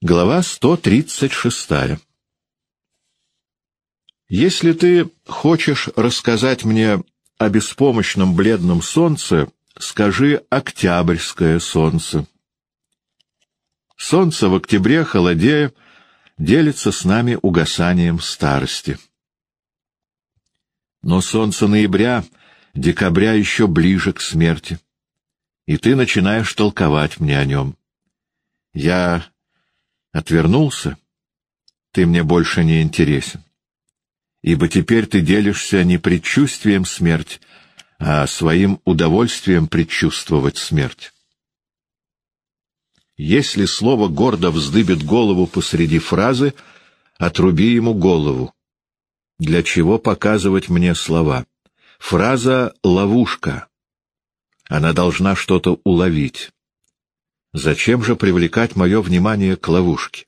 Глава 136 Если ты хочешь рассказать мне о беспомощном бледном солнце, скажи «октябрьское солнце». Солнце в октябре, холодея, делится с нами угасанием старости. Но солнце ноября, декабря еще ближе к смерти, и ты начинаешь толковать мне о нем. Я отвернулся, ты мне больше не интересен. Ибо теперь ты делишься не предчувствием смерти, а своим удовольствием предчувствовать смерть. Если слово гордо вздыбит голову посреди фразы, отруби ему голову. Для чего показывать мне слова? Фраза — ловушка. Она должна что-то уловить. Зачем же привлекать мое внимание к ловушке?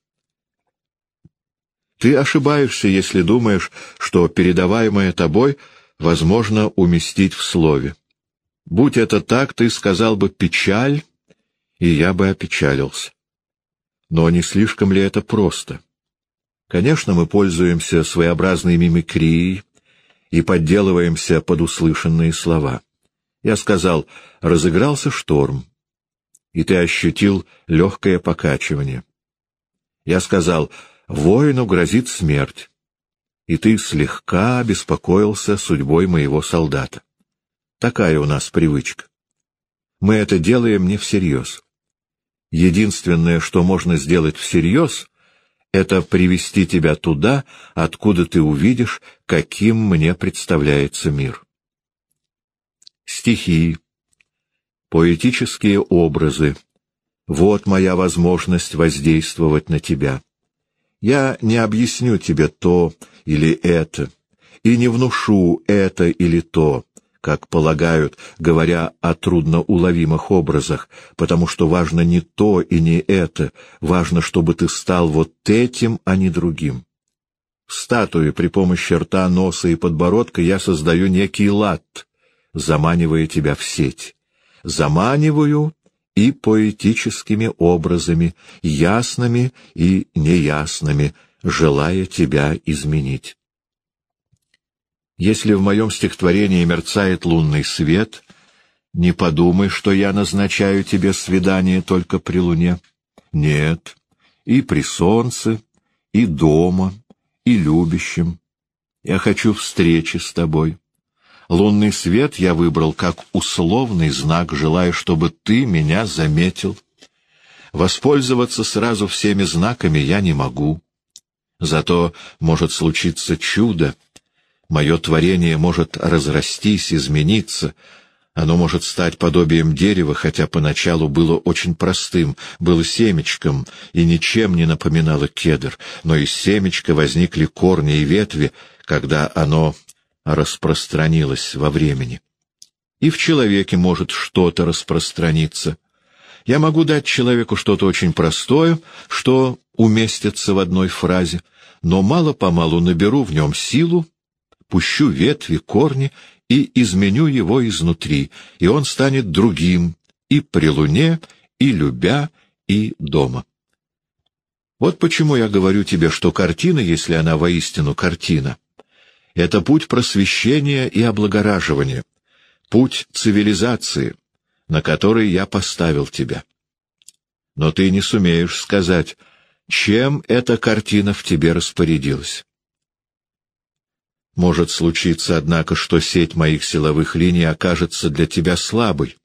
Ты ошибаешься, если думаешь, что передаваемое тобой возможно уместить в слове. Будь это так, ты сказал бы «печаль», и я бы опечалился. Но не слишком ли это просто? Конечно, мы пользуемся своеобразной мимикрией и подделываемся под услышанные слова. Я сказал «разыгрался шторм» и ты ощутил легкое покачивание. Я сказал, воину грозит смерть, и ты слегка беспокоился судьбой моего солдата. Такая у нас привычка. Мы это делаем не всерьез. Единственное, что можно сделать всерьез, это привести тебя туда, откуда ты увидишь, каким мне представляется мир. Стихи, Поэтические образы — вот моя возможность воздействовать на тебя. Я не объясню тебе то или это, и не внушу это или то, как полагают, говоря о трудноуловимых образах, потому что важно не то и не это, важно, чтобы ты стал вот этим, а не другим. В статуе при помощи рта, носа и подбородка я создаю некий лад, заманивая тебя в сеть заманиваю и поэтическими образами, ясными и неясными, желая тебя изменить. Если в моем стихотворении мерцает лунный свет, не подумай, что я назначаю тебе свидание только при луне. Нет, и при солнце, и дома, и любящем. Я хочу встречи с тобой. Лунный свет я выбрал как условный знак, желая, чтобы ты меня заметил. Воспользоваться сразу всеми знаками я не могу. Зато может случиться чудо. Мое творение может разрастись, измениться. Оно может стать подобием дерева, хотя поначалу было очень простым, было семечком и ничем не напоминало кедр, но из семечка возникли корни и ветви, когда оно распространилось во времени. И в человеке может что-то распространиться. Я могу дать человеку что-то очень простое, что уместится в одной фразе, но мало-помалу наберу в нем силу, пущу ветви, корни и изменю его изнутри, и он станет другим и при луне, и любя, и дома. Вот почему я говорю тебе, что картина, если она воистину картина, это путь просвещения и облагораживания, путь цивилизации, на который я поставил тебя. Но ты не сумеешь сказать, чем эта картина в тебе распорядилась. Может случиться, однако, что сеть моих силовых линий окажется для тебя слабой.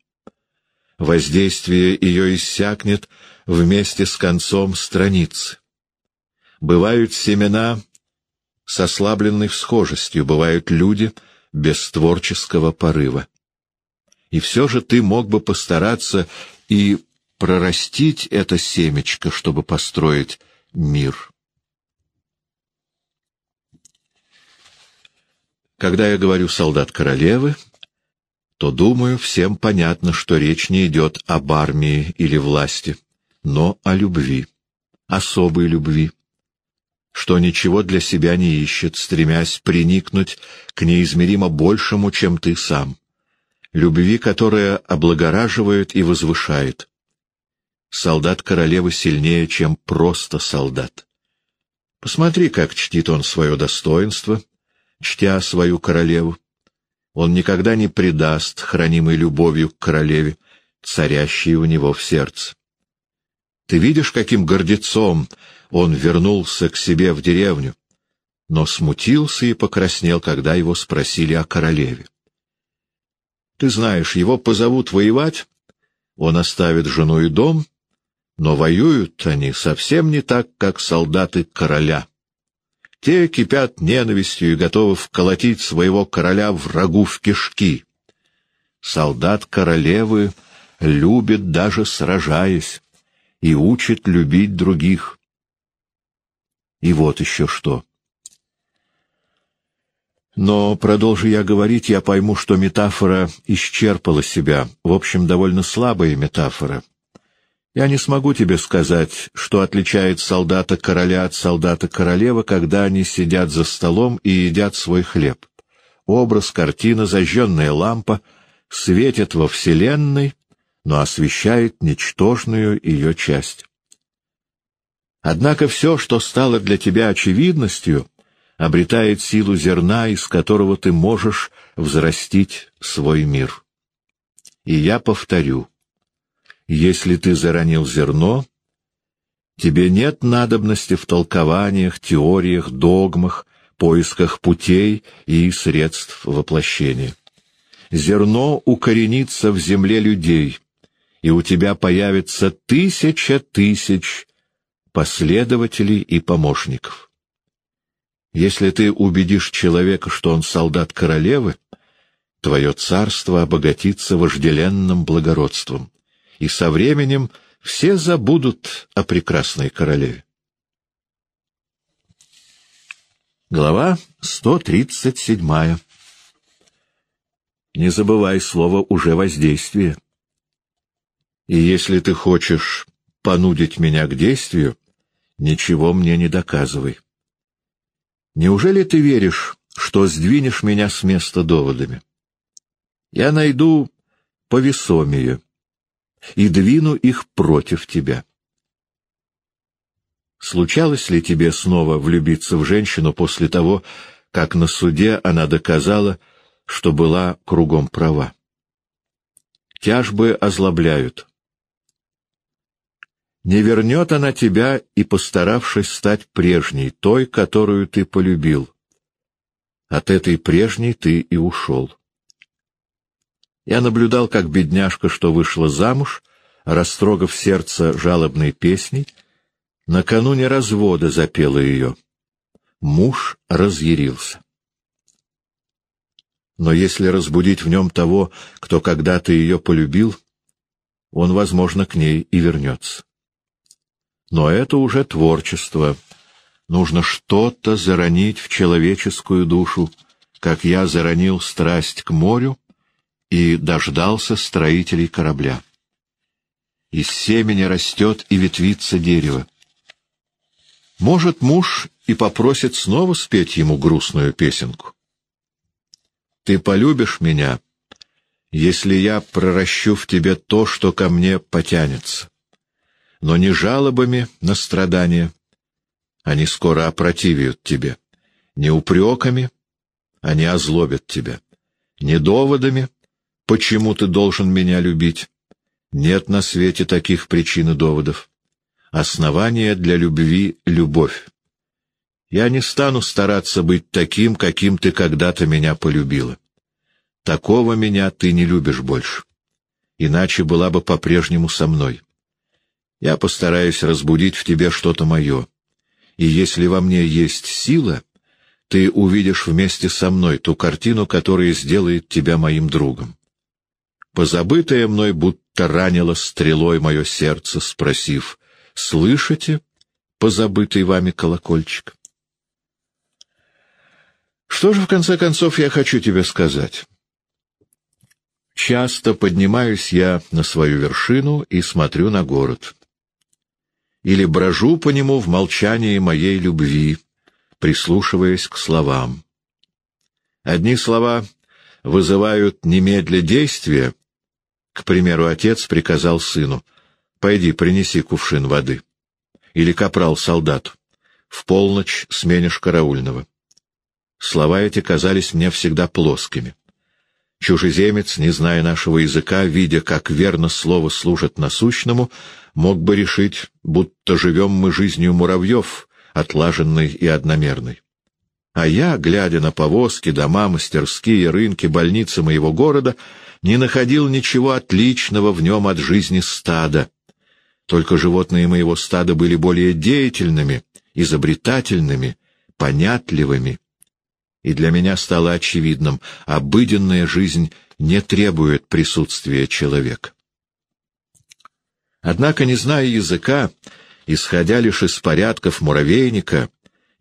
Воздействие ее иссякнет вместе с концом страницы. Бывают семена, с ослабленной всхожестью бывают люди без творческого порыва. И все же ты мог бы постараться и прорастить это семечко, чтобы построить мир. Когда я говорю «солдат королевы», то, думаю, всем понятно, что речь не идет об армии или власти, но о любви, особой любви что ничего для себя не ищет, стремясь приникнуть к неизмеримо большему, чем ты сам. Любви, которая облагораживает и возвышает. солдат королевы сильнее, чем просто солдат. Посмотри, как чтит он свое достоинство, чтя свою королеву. Он никогда не предаст, хранимой любовью к королеве, царящей у него в сердце. Ты видишь, каким гордецом он вернулся к себе в деревню, но смутился и покраснел, когда его спросили о королеве. Ты знаешь, его позовут воевать, он оставит жену и дом, но воюют они совсем не так, как солдаты короля. Те кипят ненавистью и готовы вколотить своего короля врагу в кишки. Солдат королевы любит даже сражаясь и учит любить других. И вот еще что. Но, продолжу я говорить, я пойму, что метафора исчерпала себя. В общем, довольно слабая метафора. Я не смогу тебе сказать, что отличает солдата короля от солдата королевы, когда они сидят за столом и едят свой хлеб. Образ, картина, зажженная лампа светят во Вселенной, но освещает ничтожную ее часть. Однако все, что стало для тебя очевидностью, обретает силу зерна, из которого ты можешь взрастить свой мир. И я повторю, если ты заронил зерно, тебе нет надобности в толкованиях, теориях, догмах, поисках путей и средств воплощения. Зерно укоренится в земле людей, и у тебя появится тысяча тысяч последователей и помощников. Если ты убедишь человека, что он солдат королевы, твое царство обогатится вожделенным благородством, и со временем все забудут о прекрасной королеве. Глава 137. Не забывай слово «уже воздействие». И если ты хочешь понудить меня к действию, ничего мне не доказывай. Неужели ты веришь, что сдвинешь меня с места доводами? Я найду повесомее и двину их против тебя. Случалось ли тебе снова влюбиться в женщину после того, как на суде она доказала, что была кругом права? Тяжбы озлобляют. Не вернет она тебя и постаравшись стать прежней, той, которую ты полюбил. От этой прежней ты и ушел. Я наблюдал, как бедняжка, что вышла замуж, растрогав сердце жалобной песней, накануне развода запела ее. Муж разъярился. Но если разбудить в нем того, кто когда-то ее полюбил, он, возможно, к ней и вернется. Но это уже творчество. Нужно что-то заронить в человеческую душу, как я заронил страсть к морю и дождался строителей корабля. Из семени растет и ветвится дерево. Может, муж и попросит снова спеть ему грустную песенку. Ты полюбишь меня, если я проращу в тебе то, что ко мне потянется но не жалобами на страдания. Они скоро опротивят тебе, не упреками, они озлобят тебя, не доводами, почему ты должен меня любить. Нет на свете таких причин и доводов. Основание для любви — любовь. Я не стану стараться быть таким, каким ты когда-то меня полюбила. Такого меня ты не любишь больше. Иначе была бы по-прежнему со мной. Я постараюсь разбудить в тебе что-то мое. И если во мне есть сила, ты увидишь вместе со мной ту картину, которая сделает тебя моим другом. Позабытое мной будто ранило стрелой мое сердце, спросив, «Слышите, позабытый вами колокольчик?» Что же, в конце концов, я хочу тебе сказать? Часто поднимаюсь я на свою вершину и смотрю на город или брожу по нему в молчании моей любви, прислушиваясь к словам. Одни слова вызывают немедля действия. К примеру, отец приказал сыну Пойди, принеси кувшин воды. Или капрал солдату. В полночь сменишь караульного. Слова эти казались мне всегда плоскими. Чужеземец, не зная нашего языка, видя, как верно слово служит насущному, мог бы решить, будто живем мы жизнью муравьев, отлаженной и одномерной. А я, глядя на повозки, дома, мастерские, рынки, больницы моего города, не находил ничего отличного в нем от жизни стада. Только животные моего стада были более деятельными, изобретательными, понятливыми. И для меня стало очевидным, обыденная жизнь не требует присутствия человека. Однако, не зная языка, исходя лишь из порядков муравейника,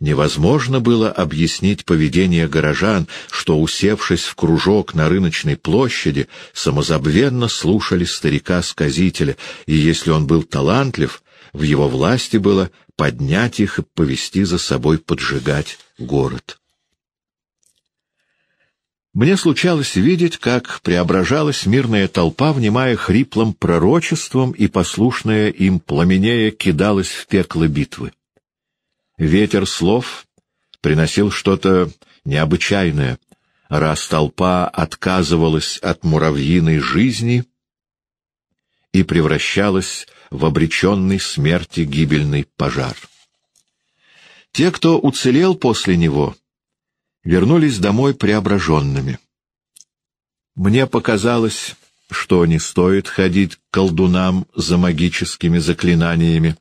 невозможно было объяснить поведение горожан, что, усевшись в кружок на рыночной площади, самозабвенно слушали старика-сказителя, и если он был талантлив, в его власти было поднять их и повести за собой поджигать город. Мне случалось видеть, как преображалась мирная толпа, внимая хриплым пророчеством, и послушная им пламенея кидалась в пекло битвы. Ветер слов приносил что-то необычайное, раз толпа отказывалась от муравьиной жизни и превращалась в обреченный смерти гибельный пожар. Те, кто уцелел после него, вернулись домой преображенными. Мне показалось, что не стоит ходить к колдунам за магическими заклинаниями.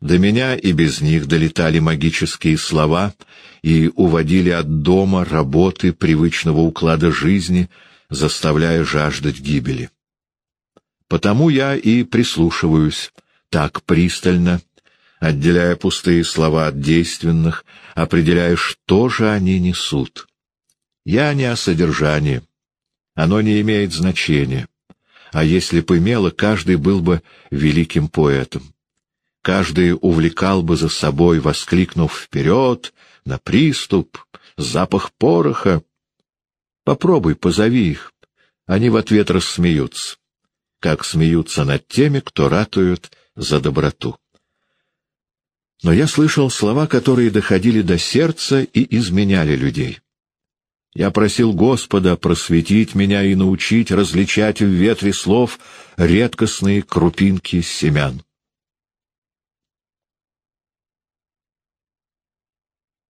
До меня и без них долетали магические слова и уводили от дома, работы, привычного уклада жизни, заставляя жаждать гибели. Потому я и прислушиваюсь так пристально, отделяя пустые слова от действенных, определяя, что же они несут. Я не о содержании. Оно не имеет значения. А если бы имело, каждый был бы великим поэтом. Каждый увлекал бы за собой, воскликнув «Вперед! На приступ! Запах пороха!» Попробуй, позови их. Они в ответ рассмеются. Как смеются над теми, кто ратуют за доброту но я слышал слова, которые доходили до сердца и изменяли людей. Я просил Господа просветить меня и научить различать в ветре слов редкостные крупинки семян.